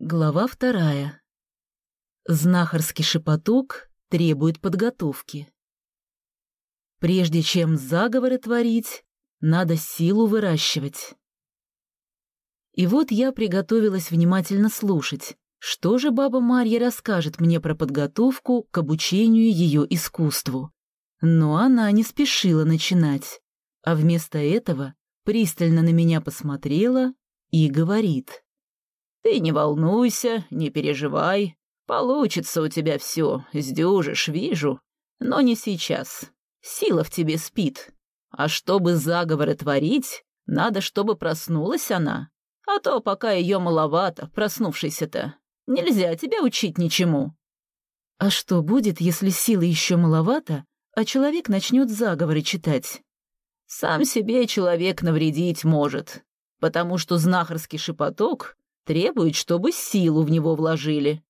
Глава вторая. Знахарский шепоток требует подготовки. Прежде чем заговоры творить, надо силу выращивать. И вот я приготовилась внимательно слушать, что же баба Марья расскажет мне про подготовку к обучению ее искусству. Но она не спешила начинать, а вместо этого пристально на меня посмотрела и говорит. «Ты не волнуйся, не переживай. Получится у тебя все, сдюжишь, вижу. Но не сейчас. Сила в тебе спит. А чтобы заговоры творить, надо, чтобы проснулась она. А то пока ее маловато, проснувшейся-то. Нельзя тебя учить ничему». «А что будет, если силы еще маловато, а человек начнет заговоры читать?» «Сам себе человек навредить может, потому что знахарский шепоток требует, чтобы силу в него вложили».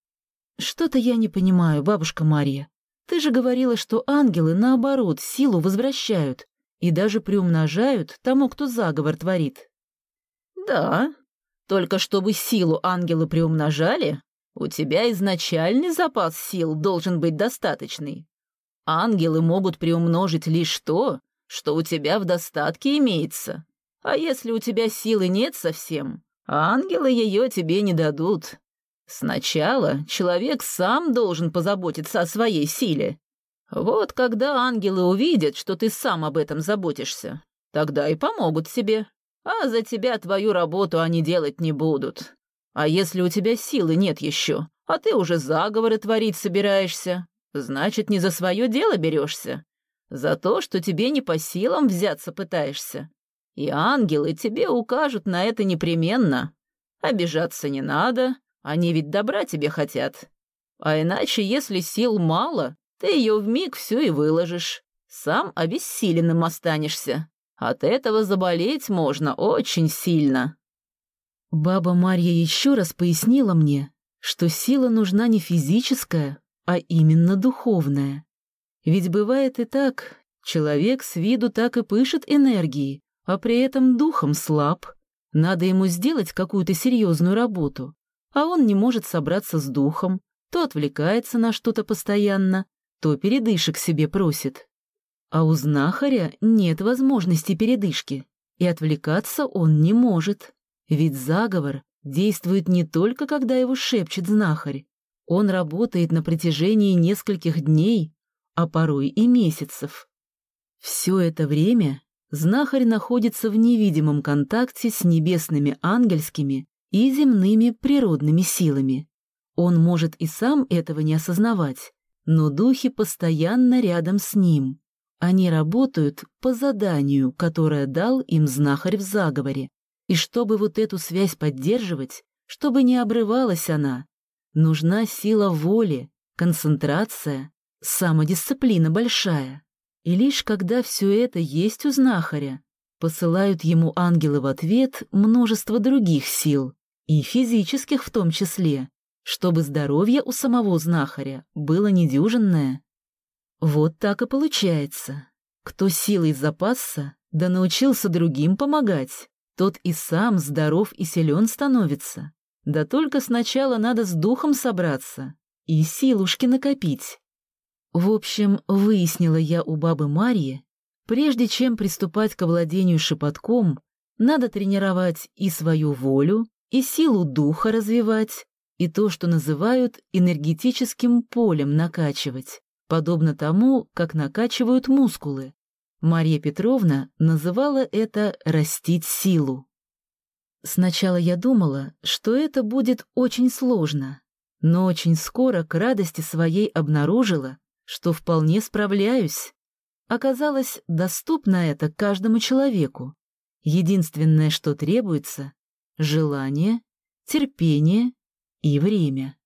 «Что-то я не понимаю, бабушка Марья. Ты же говорила, что ангелы, наоборот, силу возвращают и даже приумножают тому, кто заговор творит». «Да, только чтобы силу ангелы приумножали, у тебя изначальный запас сил должен быть достаточный. Ангелы могут приумножить лишь то, что у тебя в достатке имеется. А если у тебя силы нет совсем, ангелы ее тебе не дадут. Сначала человек сам должен позаботиться о своей силе. Вот когда ангелы увидят, что ты сам об этом заботишься, тогда и помогут тебе. А за тебя твою работу они делать не будут. А если у тебя силы нет еще, а ты уже заговоры творить собираешься, значит, не за свое дело берешься, за то, что тебе не по силам взяться пытаешься. И ангелы тебе укажут на это непременно. Обижаться не надо, они ведь добра тебе хотят. А иначе, если сил мало, ты ее вмиг всю и выложишь. Сам обессиленным останешься. От этого заболеть можно очень сильно. Баба Марья еще раз пояснила мне, что сила нужна не физическая, а именно духовная. Ведь бывает и так, человек с виду так и пышет энергией, а при этом духом слаб. Надо ему сделать какую-то серьезную работу, а он не может собраться с духом, то отвлекается на что-то постоянно, то передышек себе просит. А у знахаря нет возможности передышки, и отвлекаться он не может. Ведь заговор действует не только, когда его шепчет знахарь. Он работает на протяжении нескольких дней, а порой и месяцев. Все это время знахарь находится в невидимом контакте с небесными ангельскими и земными природными силами. Он может и сам этого не осознавать, но духи постоянно рядом с ним. Они работают по заданию, которое дал им знахарь в заговоре. И чтобы вот эту связь поддерживать, чтобы не обрывалась она, нужна сила воли, концентрация, самодисциплина большая. И лишь когда все это есть у знахаря, посылают ему ангелы в ответ множество других сил, и физических в том числе, чтобы здоровье у самого знахаря было недюжинное. Вот так и получается. Кто силой запасся, да научился другим помогать, тот и сам здоров и силен становится. Да только сначала надо с духом собраться и силушки накопить. В общем, выяснила я у бабы Марьи, прежде чем приступать к овладению шепотком, надо тренировать и свою волю, и силу духа развивать, и то, что называют энергетическим полем накачивать, подобно тому, как накачивают мускулы. Марья Петровна называла это «растить силу». Сначала я думала, что это будет очень сложно, но очень скоро к радости своей обнаружила, что вполне справляюсь. Оказалось, доступно это каждому человеку. Единственное, что требуется — желание, терпение и время.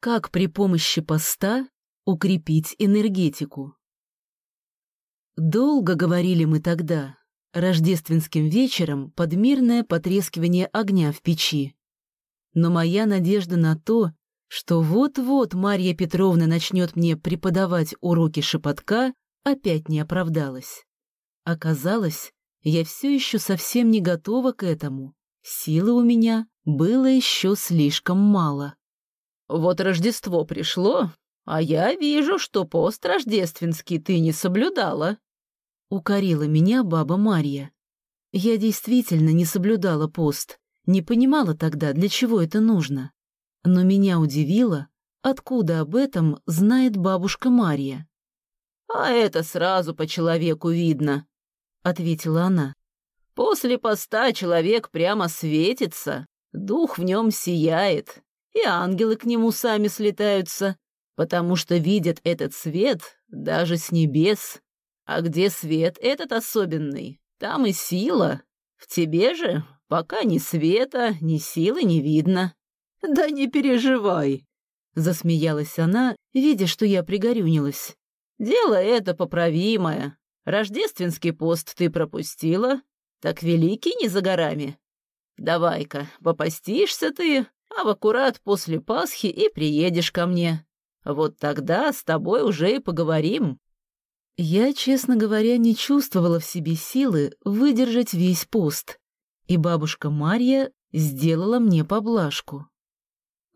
Как при помощи поста укрепить энергетику? Долго говорили мы тогда, рождественским вечером под мирное потрескивание огня в печи. Но моя надежда на то, что вот-вот Марья Петровна начнет мне преподавать уроки шепотка, опять не оправдалась. Оказалось, я все еще совсем не готова к этому, Силы у меня было еще слишком мало. «Вот Рождество пришло, а я вижу, что пост рождественский ты не соблюдала», — укорила меня баба Марья. Я действительно не соблюдала пост, не понимала тогда, для чего это нужно. Но меня удивило, откуда об этом знает бабушка Марья. «А это сразу по человеку видно», — ответила она. «После поста человек прямо светится, дух в нем сияет, и ангелы к нему сами слетаются, потому что видят этот свет даже с небес. А где свет этот особенный, там и сила. В тебе же пока ни света, ни силы не видно. Да не переживай, засмеялась она, видя, что я пригорюнилась. Дело это поправимое. Рождественский пост ты пропустила, так великий не за горами. Давай-ка, попастишься ты, а в аккурат после Пасхи и приедешь ко мне. Вот тогда с тобой уже и поговорим. Я, честно говоря, не чувствовала в себе силы выдержать весь пост, и бабушка Марья сделала мне поблажку.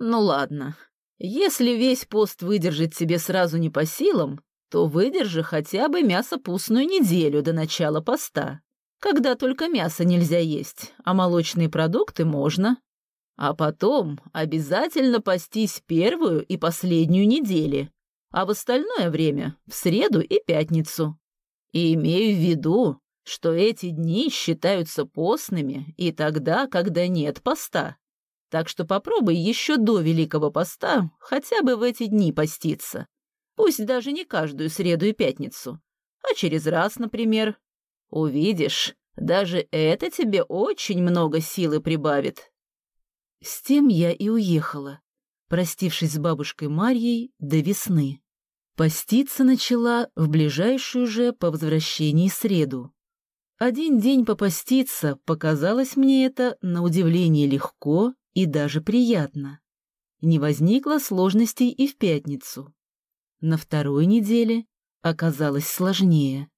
Ну ладно, если весь пост выдержать тебе сразу не по силам, то выдержи хотя бы мясо-пустную неделю до начала поста, когда только мясо нельзя есть, а молочные продукты можно. А потом обязательно постись первую и последнюю недели, а в остальное время — в среду и пятницу. И имею в виду, что эти дни считаются постными и тогда, когда нет поста. Так что попробуй еще до Великого Поста хотя бы в эти дни поститься. Пусть даже не каждую среду и пятницу, а через раз, например. Увидишь, даже это тебе очень много силы прибавит. С тем я и уехала простившись с бабушкой Марьей до весны. Поститься начала в ближайшую же по возвращении среду. Один день попаститься показалось мне это на удивление легко и даже приятно. Не возникло сложностей и в пятницу. На второй неделе оказалось сложнее.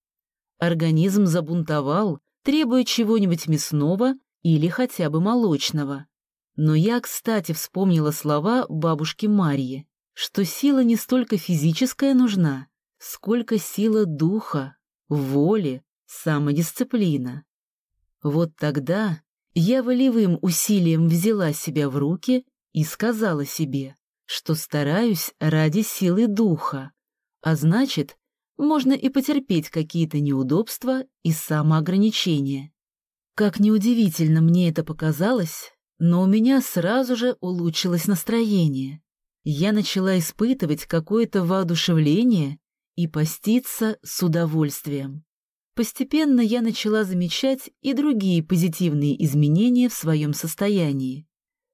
Организм забунтовал, требуя чего-нибудь мясного или хотя бы молочного. Но я, кстати, вспомнила слова бабушки Марьи, что сила не столько физическая нужна, сколько сила духа, воли, самодисциплина. Вот тогда я волевым усилием взяла себя в руки и сказала себе, что стараюсь ради силы духа, а значит, можно и потерпеть какие-то неудобства и самоограничения. Как неудивительно мне это показалось, но у меня сразу же улучшилось настроение. Я начала испытывать какое-то воодушевление и поститься с удовольствием. Постепенно я начала замечать и другие позитивные изменения в своем состоянии.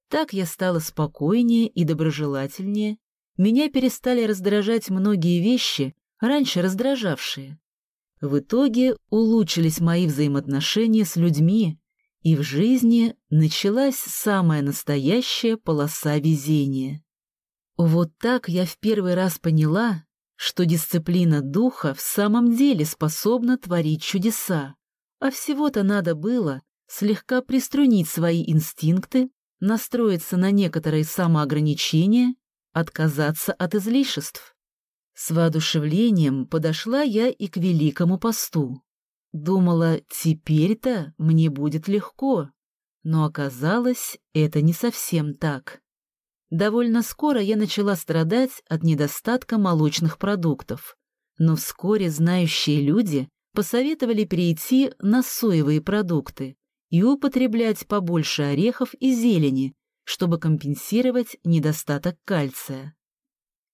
Так я стала спокойнее и доброжелательнее, меня перестали раздражать многие вещи, раньше раздражавшие. В итоге улучшились мои взаимоотношения с людьми, и в жизни началась самая настоящая полоса везения. Вот так я в первый раз поняла, что дисциплина духа в самом деле способна творить чудеса, а всего-то надо было слегка приструнить свои инстинкты, настроиться на некоторые самоограничения, отказаться от излишеств. С воодушевлением подошла я и к Великому посту. Думала, теперь-то мне будет легко, но оказалось, это не совсем так. Довольно скоро я начала страдать от недостатка молочных продуктов, но вскоре знающие люди посоветовали перейти на соевые продукты и употреблять побольше орехов и зелени, чтобы компенсировать недостаток кальция.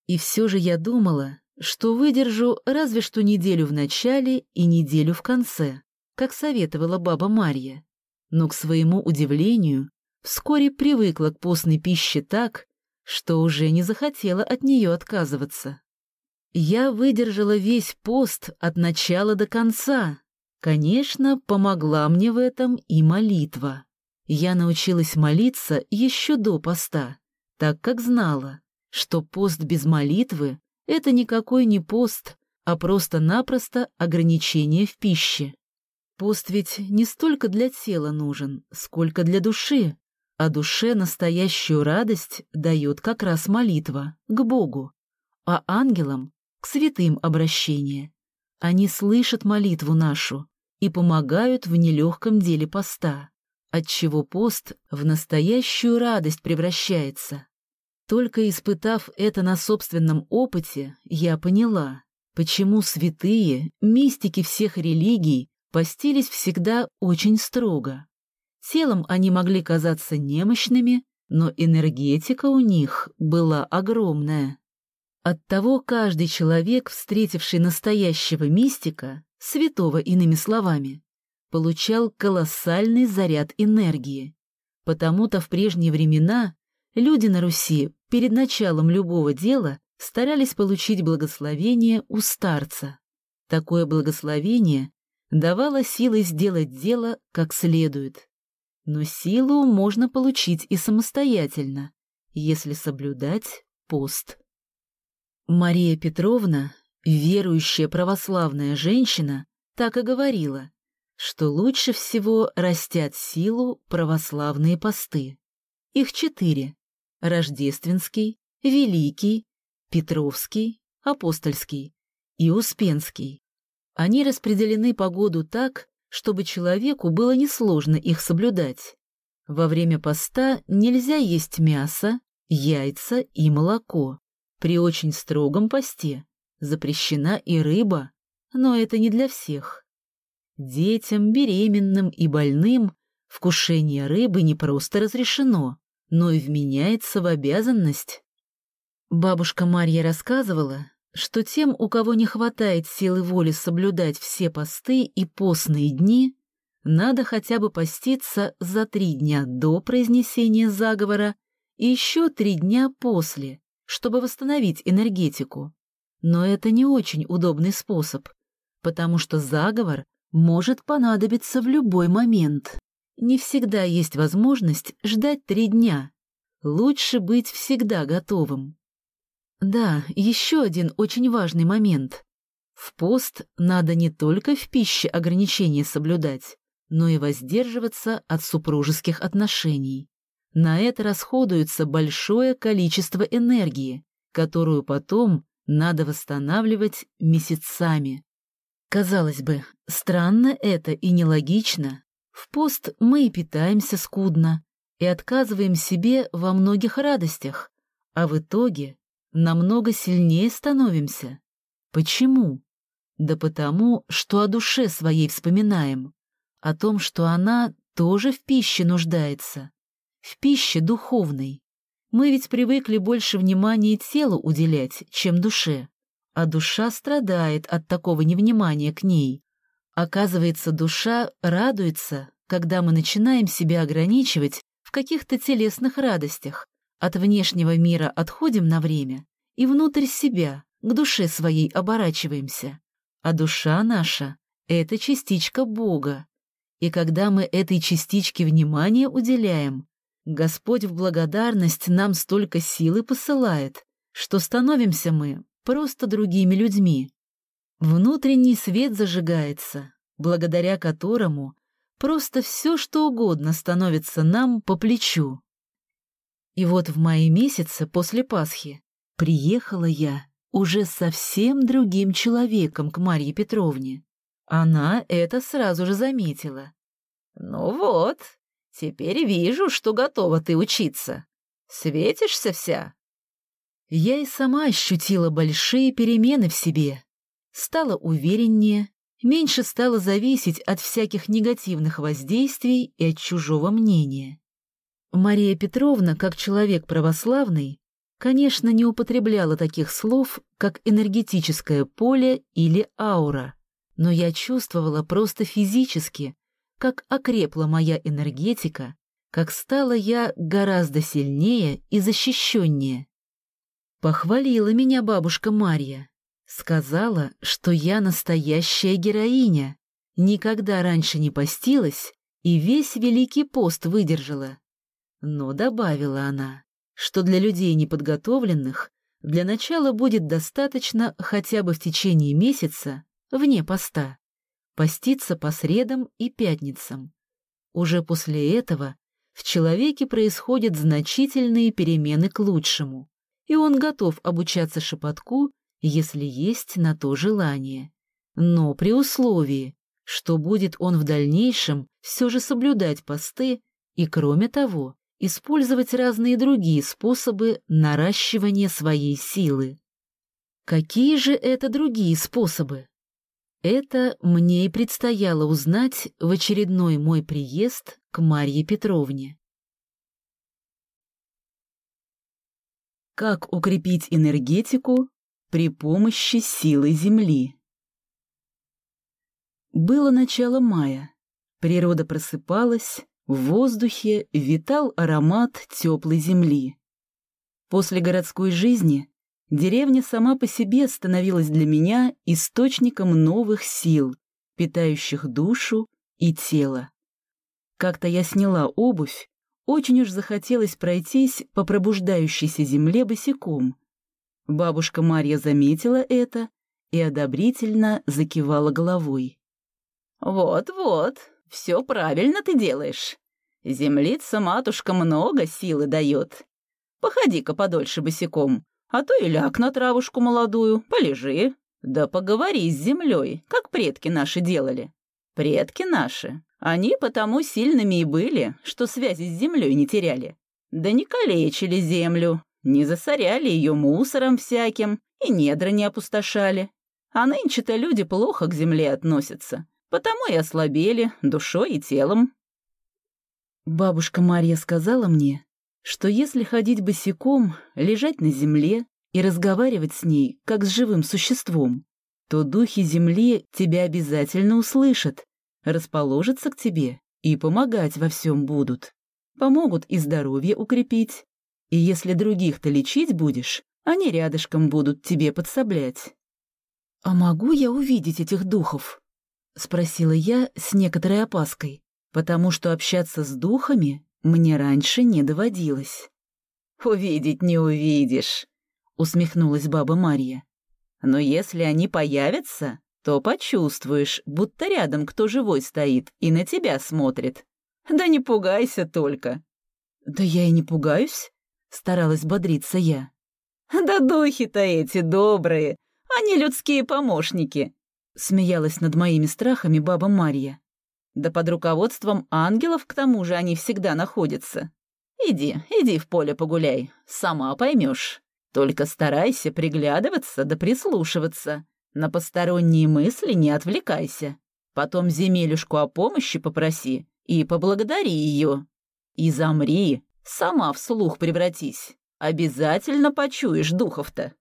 И все же я думала, что выдержу разве что неделю в начале и неделю в конце, как советовала баба Марья. Но, к своему удивлению, вскоре привыкла к постной пище так, что уже не захотела от нее отказываться. Я выдержала весь пост от начала до конца. Конечно, помогла мне в этом и молитва. Я научилась молиться еще до поста, так как знала, что пост без молитвы это никакой не пост, а просто-напросто ограничение в пище. Пост ведь не столько для тела нужен, сколько для души, а душе настоящую радость дает как раз молитва к Богу, а ангелам — к святым обращение. Они слышат молитву нашу и помогают в нелегком деле поста, отчего пост в настоящую радость превращается. Только испытав это на собственном опыте, я поняла, почему святые, мистики всех религий постились всегда очень строго. Телом они могли казаться немощными, но энергетика у них была огромная. Оттого каждый человек, встретивший настоящего мистика, святого иными словами, получал колоссальный заряд энергии. Потому-то в прежние времена люди на Руси перед началом любого дела старались получить благословение у старца. Такое благословение давала силы сделать дело как следует. Но силу можно получить и самостоятельно, если соблюдать пост. Мария Петровна, верующая православная женщина, так и говорила, что лучше всего растят силу православные посты. Их четыре – Рождественский, Великий, Петровский, Апостольский и Успенский. Они распределены по году так, чтобы человеку было несложно их соблюдать. Во время поста нельзя есть мясо, яйца и молоко. При очень строгом посте запрещена и рыба, но это не для всех. Детям, беременным и больным вкушение рыбы не просто разрешено, но и вменяется в обязанность. Бабушка Марья рассказывала, что тем, у кого не хватает силы воли соблюдать все посты и постные дни, надо хотя бы поститься за три дня до произнесения заговора и еще три дня после, чтобы восстановить энергетику. Но это не очень удобный способ, потому что заговор может понадобиться в любой момент. Не всегда есть возможность ждать три дня. Лучше быть всегда готовым. Да, еще один очень важный момент. В пост надо не только в пище ограничения соблюдать, но и воздерживаться от супружеских отношений. На это расходуется большое количество энергии, которую потом надо восстанавливать месяцами. Казалось бы, странно это и нелогично. В пост мы и питаемся скудно, и отказываем себе во многих радостях, а в итоге намного сильнее становимся. Почему? Да потому, что о душе своей вспоминаем, о том, что она тоже в пище нуждается, в пище духовной. Мы ведь привыкли больше внимания телу уделять, чем душе, а душа страдает от такого невнимания к ней. Оказывается, душа радуется, когда мы начинаем себя ограничивать в каких-то телесных радостях, от внешнего мира отходим на время и внутрь себя, к душе своей оборачиваемся. А душа наша — это частичка Бога. И когда мы этой частичке внимание уделяем, Господь в благодарность нам столько силы посылает, что становимся мы просто другими людьми. Внутренний свет зажигается, благодаря которому просто все, что угодно становится нам по плечу. И вот в мае месяце после Пасхи приехала я уже совсем другим человеком к Марье Петровне. Она это сразу же заметила. «Ну вот, теперь вижу, что готова ты учиться. Светишься вся?» Я и сама ощутила большие перемены в себе. Стала увереннее, меньше стала зависеть от всяких негативных воздействий и от чужого мнения. Мария Петровна, как человек православный, конечно, не употребляла таких слов, как энергетическое поле или аура, но я чувствовала просто физически, как окрепла моя энергетика, как стала я гораздо сильнее и защищеннее. Похвалила меня бабушка Марья, сказала, что я настоящая героиня, никогда раньше не постилась и весь Великий пост выдержала. Но добавила она, что для людей неподготовленных для начала будет достаточно хотя бы в течение месяца, вне поста, поститься по средам и пятницам. Уже после этого в человеке происходят значительные перемены к лучшему, и он готов обучаться шепотку, если есть на то желание. Но при условии, что будет он в дальнейшем все же соблюдать посты и, кроме того, использовать разные другие способы наращивания своей силы. Какие же это другие способы? Это мне и предстояло узнать в очередной мой приезд к Марье Петровне. Как укрепить энергетику при помощи силы Земли? Было начало мая. Природа просыпалась, в воздухе витал аромат теплой земли. После городской жизни деревня сама по себе становилась для меня источником новых сил, питающих душу и тело. Как-то я сняла обувь, очень уж захотелось пройтись по пробуждающейся земле босиком. Бабушка Марья заметила это и одобрительно закивала головой. «Вот-вот, все правильно ты делаешь. Землица матушка много силы дает. Походи-ка подольше босиком, а то и ляг на травушку молодую, полежи. Да поговори с землей, как предки наши делали. Предки наши, они потому сильными и были, что связи с землей не теряли. Да не калечили землю, не засоряли ее мусором всяким и недра не опустошали. А нынче-то люди плохо к земле относятся. Потому и ослабели душой и телом. Бабушка Марья сказала мне, что если ходить босиком, лежать на земле и разговаривать с ней, как с живым существом, то духи земли тебя обязательно услышат, расположатся к тебе и помогать во всем будут. Помогут и здоровье укрепить. И если других-то лечить будешь, они рядышком будут тебе подсоблять. «А могу я увидеть этих духов?» — спросила я с некоторой опаской, потому что общаться с духами мне раньше не доводилось. «Увидеть не увидишь», — усмехнулась баба Марья. «Но если они появятся, то почувствуешь, будто рядом кто живой стоит и на тебя смотрит. Да не пугайся только». «Да я и не пугаюсь», — старалась бодриться я. «Да духи-то эти добрые, они людские помощники. Смеялась над моими страхами баба Марья. Да под руководством ангелов к тому же они всегда находятся. Иди, иди в поле погуляй, сама поймешь. Только старайся приглядываться да прислушиваться. На посторонние мысли не отвлекайся. Потом земелюшку о помощи попроси и поблагодари ее. И замри, сама вслух превратись. Обязательно почуешь духов-то.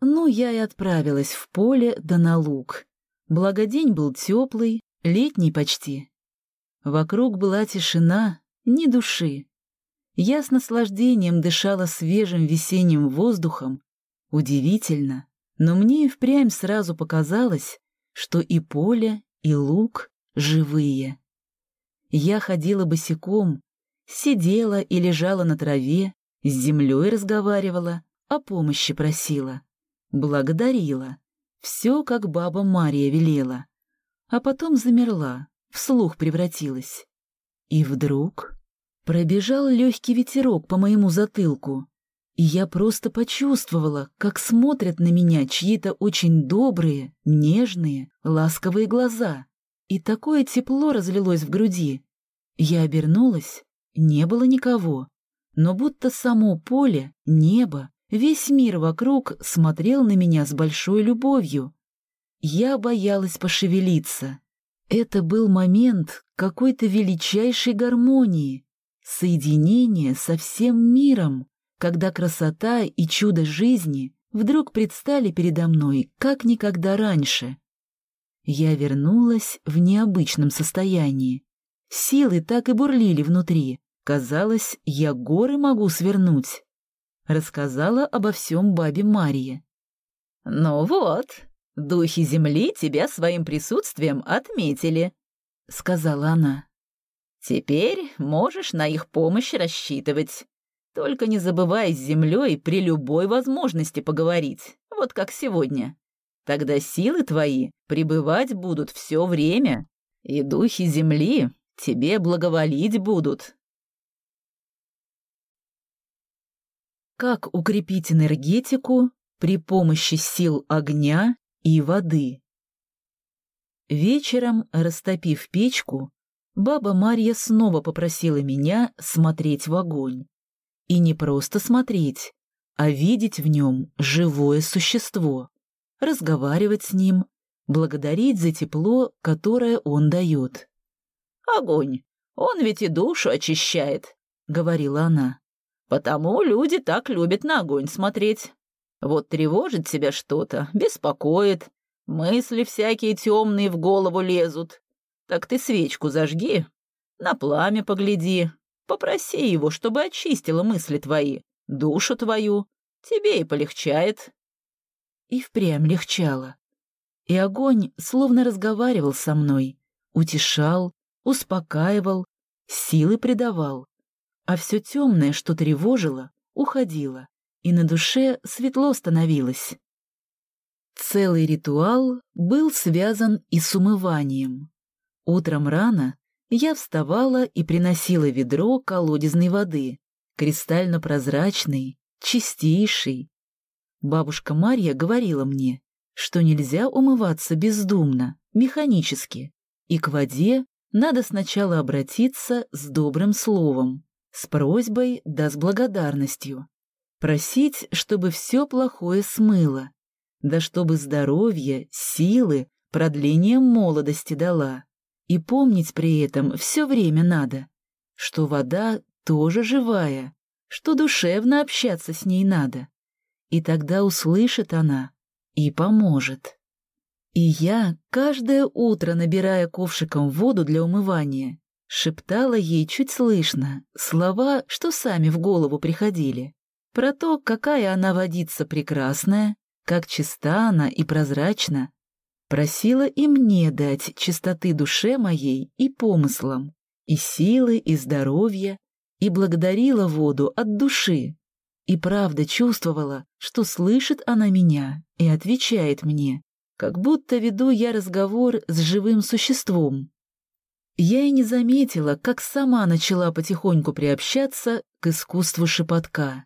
Ну, я и отправилась в поле да на луг. Благо день был теплый, летний почти. Вокруг была тишина, ни души. Я с наслаждением дышала свежим весенним воздухом. Удивительно, но мне и впрямь сразу показалось, что и поле, и луг живые. Я ходила босиком, сидела и лежала на траве, с землей разговаривала, о помощи просила. Благодарила. Все, как баба Мария велела. А потом замерла, вслух превратилась. И вдруг пробежал легкий ветерок по моему затылку, и я просто почувствовала, как смотрят на меня чьи-то очень добрые, нежные, ласковые глаза. И такое тепло разлилось в груди. Я обернулась, не было никого, но будто само поле, небо Весь мир вокруг смотрел на меня с большой любовью. Я боялась пошевелиться. Это был момент какой-то величайшей гармонии, соединения со всем миром, когда красота и чудо жизни вдруг предстали передо мной, как никогда раньше. Я вернулась в необычном состоянии. Силы так и бурлили внутри. Казалось, я горы могу свернуть рассказала обо всем бабе Марье. «Ну вот, духи земли тебя своим присутствием отметили», — сказала она. «Теперь можешь на их помощь рассчитывать. Только не забывай с землей при любой возможности поговорить, вот как сегодня. Тогда силы твои пребывать будут все время, и духи земли тебе благоволить будут. Как укрепить энергетику при помощи сил огня и воды? Вечером, растопив печку, баба Марья снова попросила меня смотреть в огонь. И не просто смотреть, а видеть в нем живое существо, разговаривать с ним, благодарить за тепло, которое он дает. «Огонь, он ведь и душу очищает», — говорила она. «Потому люди так любят на огонь смотреть. Вот тревожит себя что-то, беспокоит, мысли всякие темные в голову лезут. Так ты свечку зажги, на пламя погляди, попроси его, чтобы очистило мысли твои, душу твою, тебе и полегчает». И впрямь легчало. И огонь словно разговаривал со мной, утешал, успокаивал, силы придавал. А все темное, что тревожило, уходило, и на душе светло становилось. Целый ритуал был связан и с умыванием. Утром рано я вставала и приносила ведро колодезной воды, кристально-прозрачной, чистейшей. Бабушка Марья говорила мне, что нельзя умываться бездумно, механически, и к воде надо сначала обратиться с добрым словом, с просьбой да с благодарностью. Просить, чтобы все плохое смыло, да чтобы здоровье, силы, продление молодости дала. И помнить при этом все время надо, что вода тоже живая, что душевно общаться с ней надо. И тогда услышит она и поможет. И я, каждое утро набирая ковшиком воду для умывания, шептала ей чуть слышно слова, что сами в голову приходили, про то, какая она водится прекрасная, как чиста она и прозрачна. Просила и мне дать чистоты душе моей и помыслам, и силы, и здоровья, и благодарила воду от души. И правда чувствовала, что слышит она меня и отвечает мне, как будто веду я разговор с живым существом. Я и не заметила, как сама начала потихоньку приобщаться к искусству шепотка.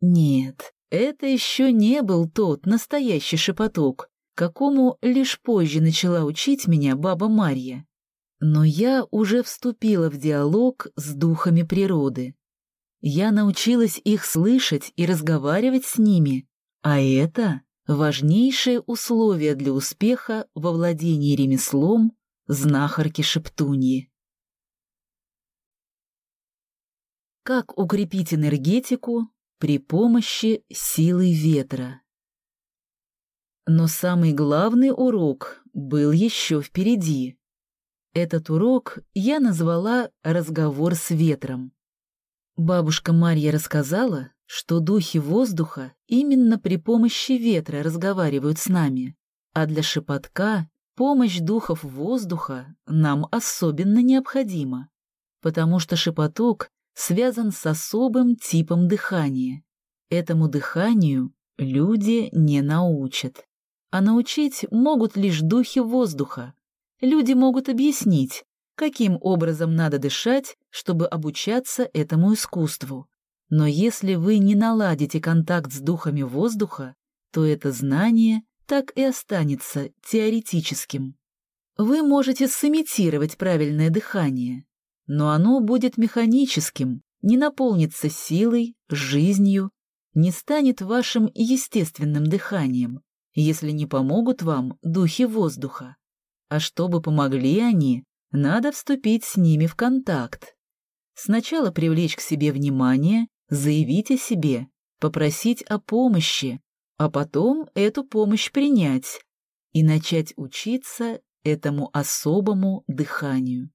Нет, это еще не был тот настоящий шепоток, какому лишь позже начала учить меня баба Марья. Но я уже вступила в диалог с духами природы. Я научилась их слышать и разговаривать с ними, а это Важнейшее условие для успеха во владении ремеслом знахарки-шептуньи. Как укрепить энергетику при помощи силы ветра? Но самый главный урок был еще впереди. Этот урок я назвала «разговор с ветром». Бабушка Марья рассказала, что духи воздуха именно при помощи ветра разговаривают с нами, а для шепотка помощь духов воздуха нам особенно необходима, потому что шепоток связан с особым типом дыхания. Этому дыханию люди не научат, а научить могут лишь духи воздуха. Люди могут объяснить, каким образом надо дышать, чтобы обучаться этому искусству. Но если вы не наладите контакт с духами воздуха, то это знание так и останется теоретическим. Вы можете сымитировать правильное дыхание, но оно будет механическим, не наполнится силой, жизнью, не станет вашим естественным дыханием, если не помогут вам духи воздуха. А чтобы помогли они, надо вступить с ними в контакт. Сначала привлечь к себе внимание заявить о себе, попросить о помощи, а потом эту помощь принять и начать учиться этому особому дыханию.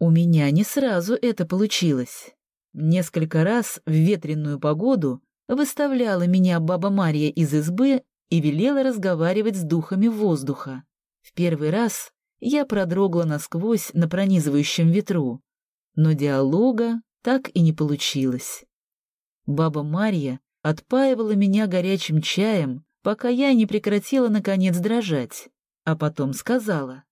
У меня не сразу это получилось. Несколько раз в ветреную погоду выставляла меня баба Марья из избы и велела разговаривать с духами воздуха. В первый раз я продрогла насквозь на пронизывающем ветру, но диалога так и не получилось. Баба Марья отпаивала меня горячим чаем, пока я не прекратила, наконец, дрожать, а потом сказала.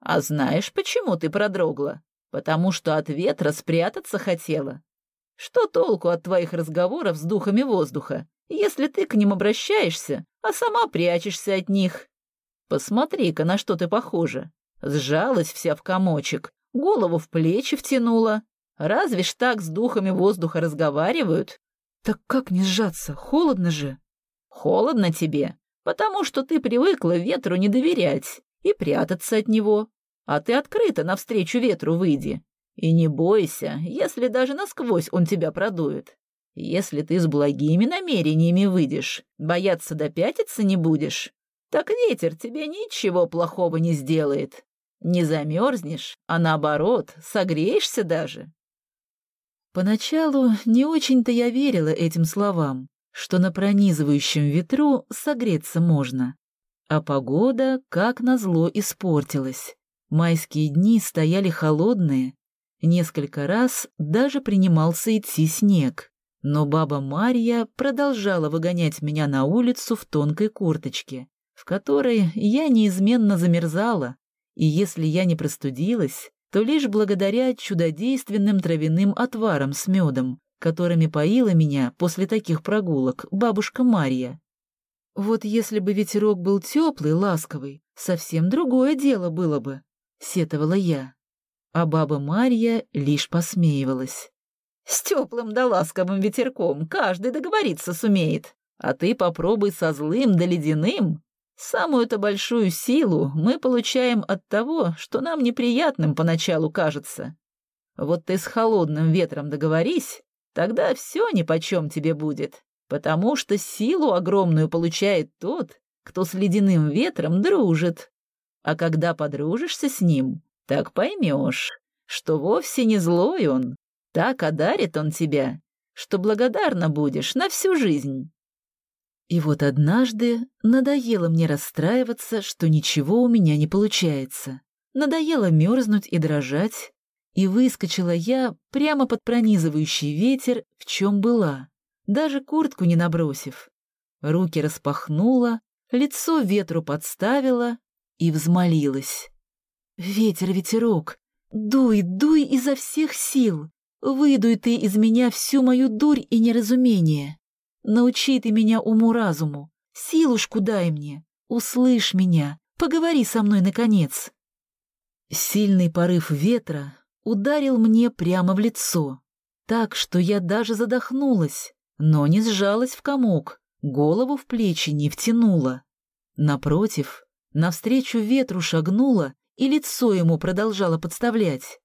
«А знаешь, почему ты продрогла? Потому что от ветра спрятаться хотела. Что толку от твоих разговоров с духами воздуха, если ты к ним обращаешься, а сама прячешься от них? Посмотри-ка, на что ты похожа. Сжалась вся в комочек, голову в плечи втянула. Разве ж так с духами воздуха разговаривают? Так как не сжаться? Холодно же. Холодно тебе, потому что ты привыкла ветру не доверять и прятаться от него. А ты открыто навстречу ветру выйди. И не бойся, если даже насквозь он тебя продует. Если ты с благими намерениями выйдешь, бояться допятиться не будешь, так ветер тебе ничего плохого не сделает. Не замерзнешь, а наоборот, согреешься даже. Поначалу не очень-то я верила этим словам, что на пронизывающем ветру согреться можно. А погода, как назло, испортилась. Майские дни стояли холодные, несколько раз даже принимался идти снег. Но баба Марья продолжала выгонять меня на улицу в тонкой курточке, в которой я неизменно замерзала, и если я не простудилась, то лишь благодаря чудодейственным травяным отварам с медом, которыми поила меня после таких прогулок бабушка Марья. Вот если бы ветерок был теплый, ласковый, совсем другое дело было бы, — сетовала я. А баба Марья лишь посмеивалась. С теплым да ласковым ветерком каждый договориться сумеет, а ты попробуй со злым да ледяным, Самую-то большую силу мы получаем от того, что нам неприятным поначалу кажется. Вот ты с холодным ветром договорись, тогда все нипочем тебе будет, потому что силу огромную получает тот, кто с ледяным ветром дружит. А когда подружишься с ним, так поймешь, что вовсе не злой он, так одарит он тебя, что благодарна будешь на всю жизнь. И вот однажды надоело мне расстраиваться, что ничего у меня не получается. Надоело мерзнуть и дрожать, и выскочила я прямо под пронизывающий ветер, в чем была, даже куртку не набросив. Руки распахнула, лицо ветру подставила и взмолилась. «Ветер, ветерок, дуй, дуй изо всех сил, выдуй ты из меня всю мою дурь и неразумение». Научи ты меня уму-разуму, силушку дай мне, услышь меня, поговори со мной, наконец. Сильный порыв ветра ударил мне прямо в лицо, так, что я даже задохнулась, но не сжалась в комок, голову в плечи не втянула. Напротив, навстречу ветру шагнула и лицо ему продолжала подставлять.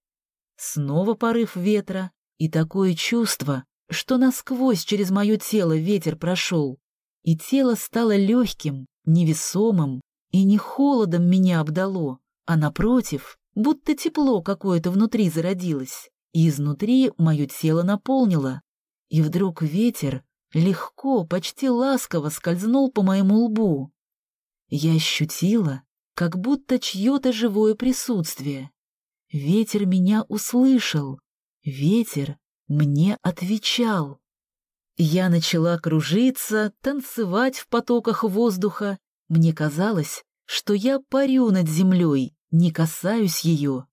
Снова порыв ветра и такое чувство, что насквозь через мое тело ветер прошел, и тело стало легким, невесомым, и не холодом меня обдало, а напротив, будто тепло какое-то внутри зародилось, и изнутри мое тело наполнило. И вдруг ветер легко, почти ласково скользнул по моему лбу. Я ощутила, как будто чье-то живое присутствие. Ветер меня услышал. Ветер мне отвечал. Я начала кружиться, танцевать в потоках воздуха. Мне казалось, что я парю над землей, не касаюсь ее.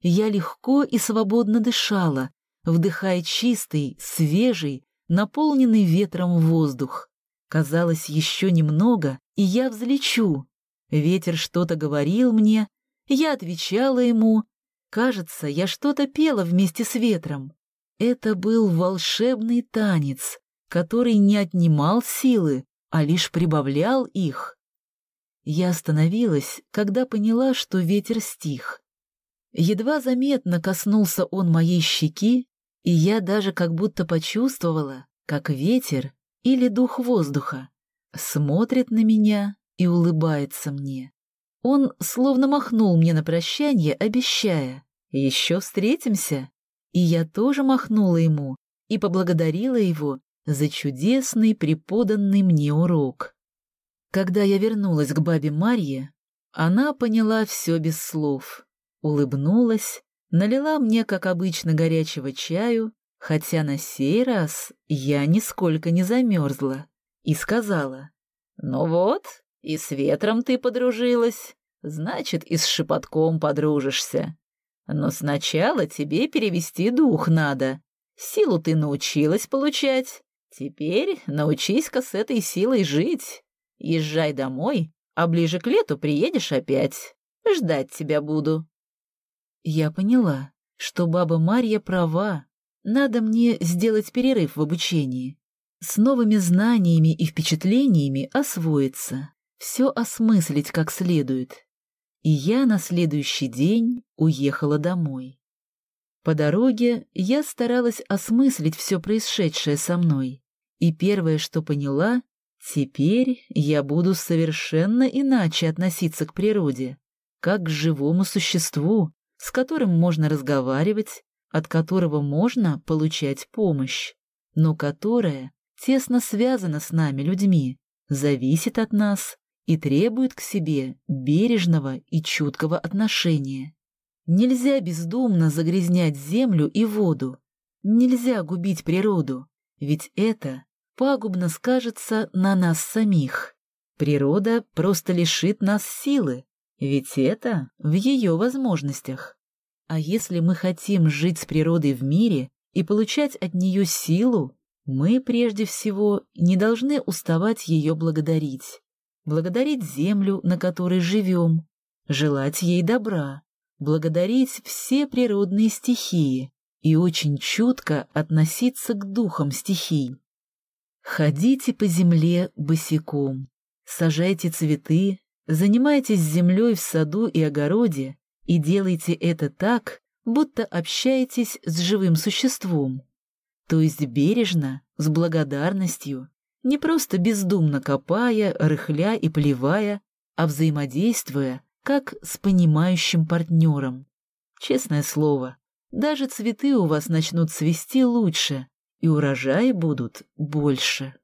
Я легко и свободно дышала, вдыхая чистый, свежий, наполненный ветром воздух. Казалось, еще немного, и я взлечу. Ветер что-то говорил мне, я отвечала ему. Кажется, я что-то пела вместе с ветром. Это был волшебный танец, который не отнимал силы, а лишь прибавлял их. Я остановилась, когда поняла, что ветер стих. Едва заметно коснулся он моей щеки, и я даже как будто почувствовала, как ветер или дух воздуха смотрит на меня и улыбается мне. Он словно махнул мне на прощание, обещая «Еще встретимся». И я тоже махнула ему и поблагодарила его за чудесный преподанный мне урок. Когда я вернулась к бабе Марье, она поняла все без слов, улыбнулась, налила мне, как обычно, горячего чаю, хотя на сей раз я нисколько не замерзла, и сказала, Ну вот, и с ветром ты подружилась, значит, и с шепотком подружишься. Но сначала тебе перевести дух надо. Силу ты научилась получать. Теперь научись-ка с этой силой жить. Езжай домой, а ближе к лету приедешь опять. Ждать тебя буду. Я поняла, что баба Марья права. Надо мне сделать перерыв в обучении. С новыми знаниями и впечатлениями освоиться. Все осмыслить как следует. И я на следующий день уехала домой. По дороге я старалась осмыслить все происшедшее со мной. И первое, что поняла, теперь я буду совершенно иначе относиться к природе, как к живому существу, с которым можно разговаривать, от которого можно получать помощь, но которое тесно связано с нами, людьми, зависит от нас и требует к себе бережного и чуткого отношения. Нельзя бездумно загрязнять землю и воду, нельзя губить природу, ведь это пагубно скажется на нас самих. Природа просто лишит нас силы, ведь это в ее возможностях. А если мы хотим жить с природой в мире и получать от нее силу, мы прежде всего не должны уставать ее благодарить благодарить землю, на которой живем, желать ей добра, благодарить все природные стихии и очень чутко относиться к духам стихий. Ходите по земле босиком, сажайте цветы, занимайтесь землей в саду и огороде и делайте это так, будто общаетесь с живым существом, то есть бережно, с благодарностью, не просто бездумно копая, рыхля и плевая, а взаимодействуя, как с понимающим партнером. Честное слово, даже цветы у вас начнут цвести лучше, и урожаи будут больше.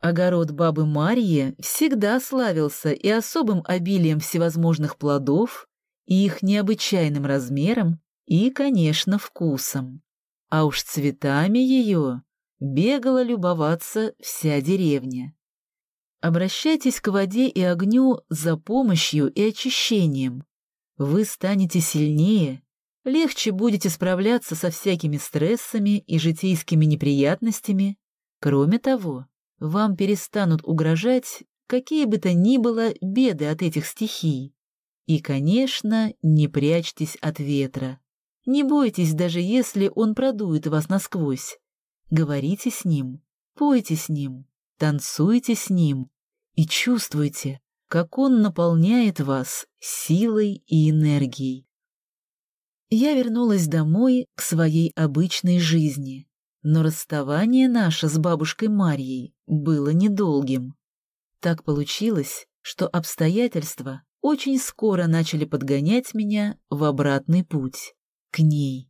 Огород бабы Марьи всегда славился и особым обилием всевозможных плодов, и их необычайным размером, и, конечно, вкусом. А уж цветами ее бегала любоваться вся деревня. Обращайтесь к воде и огню за помощью и очищением. Вы станете сильнее, легче будете справляться со всякими стрессами и житейскими неприятностями. Кроме того, вам перестанут угрожать какие бы то ни было беды от этих стихий. И, конечно, не прячьтесь от ветра. Не бойтесь, даже если он продует вас насквозь. Говорите с ним, пойте с ним, танцуйте с ним и чувствуйте, как он наполняет вас силой и энергией. Я вернулась домой к своей обычной жизни, но расставание наше с бабушкой Марьей было недолгим. Так получилось, что обстоятельства очень скоро начали подгонять меня в обратный путь, к ней.